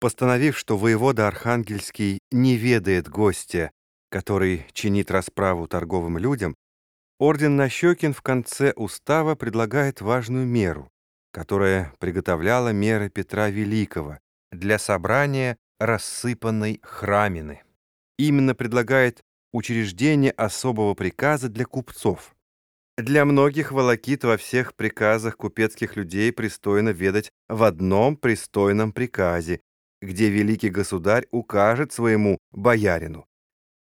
Постановив, что воевода Архангельский не ведает гостя, который чинит расправу торговым людям, орден Нащекин в конце устава предлагает важную меру, которая приготовляла меры Петра Великого для собрания рассыпанной храмины. Именно предлагает учреждение особого приказа для купцов. Для многих волокит во всех приказах купецких людей пристойно ведать в одном пристойном приказе, где великий государь укажет своему боярину.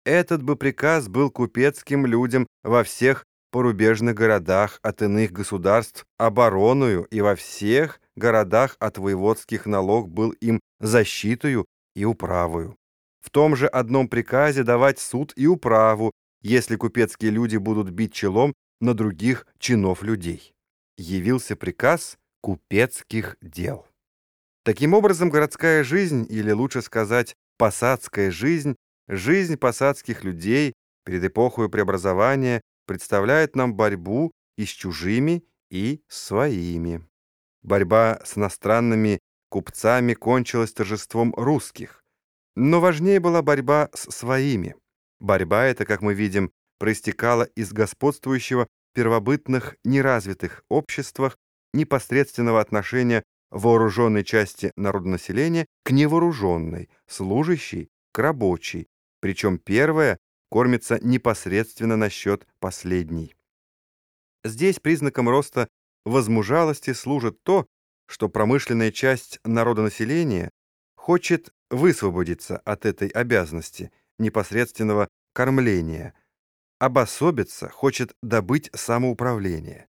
Этот бы приказ был купецким людям во всех порубежных городах от иных государств обороную и во всех городах от воеводских налог был им защитою и управою. В том же одном приказе давать суд и управу, если купецкие люди будут бить челом на других чинов людей. Явился приказ купецких дел. Таким образом, городская жизнь, или лучше сказать, посадская жизнь, жизнь посадских людей перед эпохой преобразования представляет нам борьбу и с чужими, и с своими. Борьба с иностранными купцами кончилась торжеством русских. Но важнее была борьба с своими. Борьба эта, как мы видим, проистекала из господствующего первобытных неразвитых обществах непосредственного отношения вооруженной части народонаселения к невооруженной, служащей к рабочей, причем первая кормится непосредственно на счет последней. Здесь признаком роста возмужалости служит то, что промышленная часть народонаселения хочет высвободиться от этой обязанности непосредственного кормления, обособиться, хочет добыть самоуправление.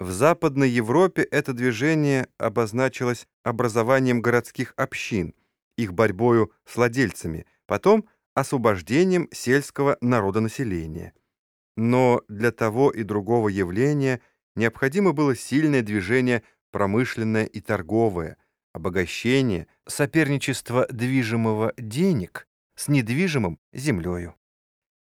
В Западной Европе это движение обозначилось образованием городских общин, их борьбою с владельцами, потом освобождением сельского народонаселения. Но для того и другого явления необходимо было сильное движение промышленное и торговое, обогащение, соперничество движимого денег с недвижимым землею.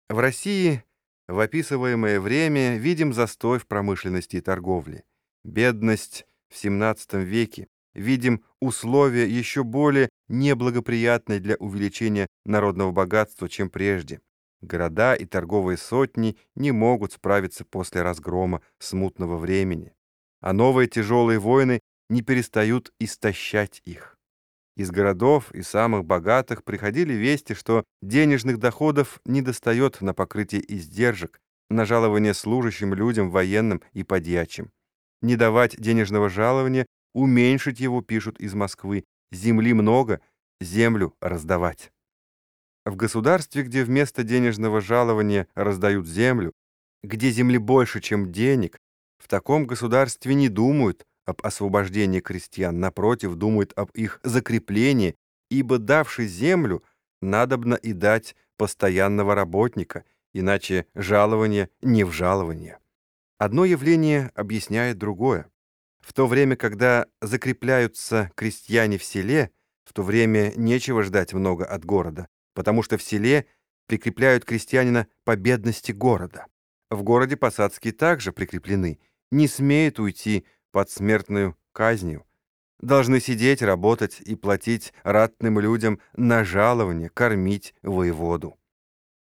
В России в описываемое время видим застой в промышленности и торговле, бедность в XVII веке, видим условия еще более неблагоприятные для увеличения народного богатства, чем прежде. Города и торговые сотни не могут справиться после разгрома смутного времени, а новые тяжелые войны не перестают истощать их. Из городов и самых богатых приходили вести, что денежных доходов недостает на покрытие издержек, на жалование служащим людям, военным и подьячим. Не давать денежного жалования, уменьшить его, пишут из Москвы, земли много, землю раздавать. В государстве, где вместо денежного жалования раздают землю, где земли больше, чем денег, в таком государстве не думают об освобождении крестьян, напротив, думает об их закреплении, ибо, давший землю, надобно и дать постоянного работника, иначе жалование не в жалование. Одно явление объясняет другое. В то время, когда закрепляются крестьяне в селе, в то время нечего ждать много от города, потому что в селе прикрепляют крестьянина по бедности города. В городе посадские также прикреплены, не смеют уйти под смертную казнью, должны сидеть, работать и платить ратным людям на жалование, кормить воеводу.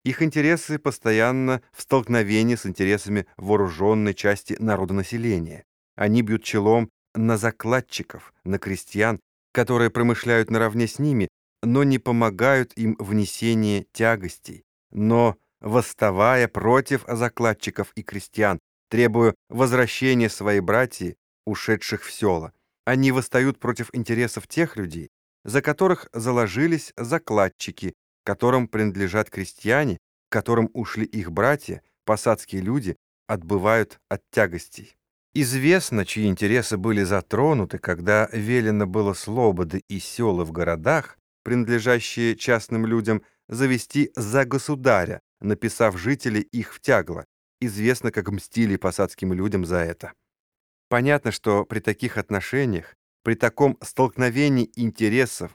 Их интересы постоянно в столкновении с интересами вооруженной части народонаселения. Они бьют челом на закладчиков, на крестьян, которые промышляют наравне с ними, но не помогают им в несении тягостей, но, восставая против закладчиков и крестьян, требуя возвращения своей братьи, ушедших в села. Они восстают против интересов тех людей, за которых заложились закладчики, которым принадлежат крестьяне, которым ушли их братья, посадские люди, отбывают от тягостей. Известно, чьи интересы были затронуты, когда велено было слободы и села в городах, принадлежащие частным людям, завести за государя, написав жители их в тягло. Известно, как мстили посадским людям за это. Понятно, что при таких отношениях, при таком столкновении интересов,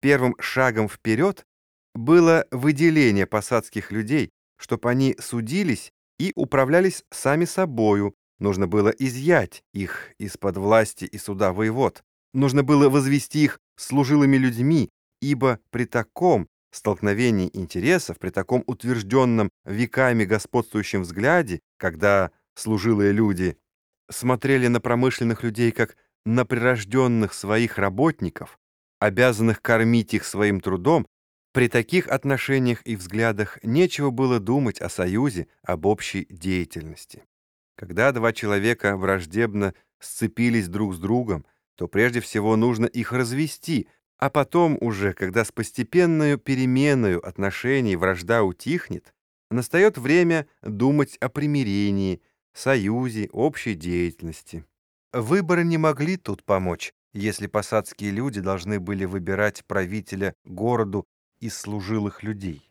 первым шагом вперед было выделение посадских людей, чтобы они судились и управлялись сами собою, нужно было изъять их из-под власти и суда воевод, нужно было возвести их служилыми людьми, ибо при таком столкновении интересов, при таком утвержденном веками господствующем взгляде, когда служилые люди смотрели на промышленных людей как на прирожденных своих работников, обязанных кормить их своим трудом, при таких отношениях и взглядах нечего было думать о союзе, об общей деятельности. Когда два человека враждебно сцепились друг с другом, то прежде всего нужно их развести, а потом уже, когда с постепенной переменой отношений вражда утихнет, настает время думать о примирении, союзе, общей деятельности. Выборы не могли тут помочь, если посадские люди должны были выбирать правителя городу из служилых людей.